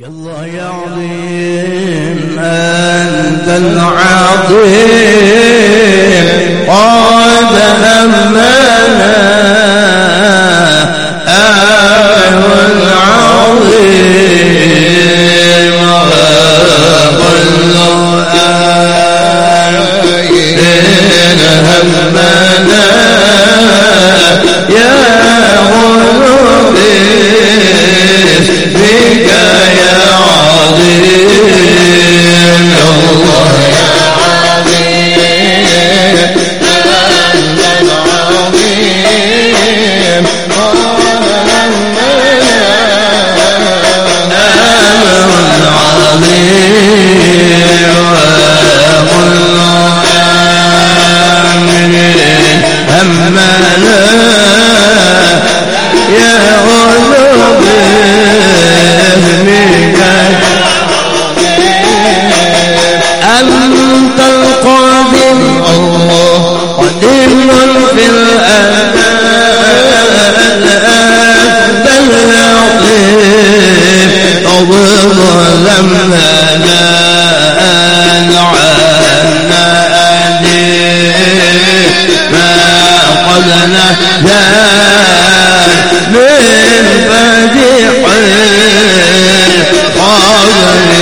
الله يا عظيم أنت العظيم. قد همنا آه العظيم. كل آه إن همنا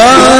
Allah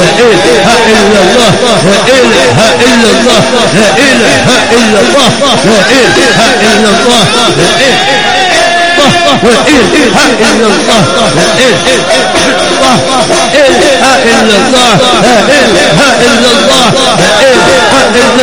إله إلا الله لا إله إلا الله لا إله إلا الله لا إله إلا الله لا إله لا إله إلا الله لا إله إلا الله لا إله إلا الله لا إله إلا الله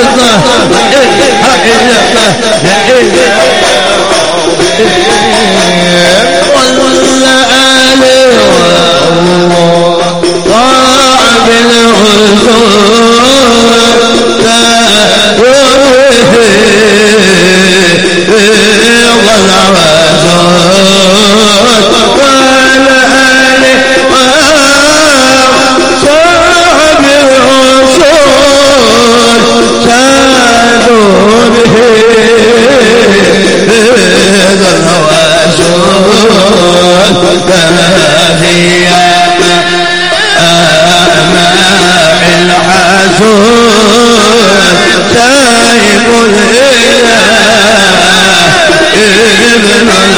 إلا الله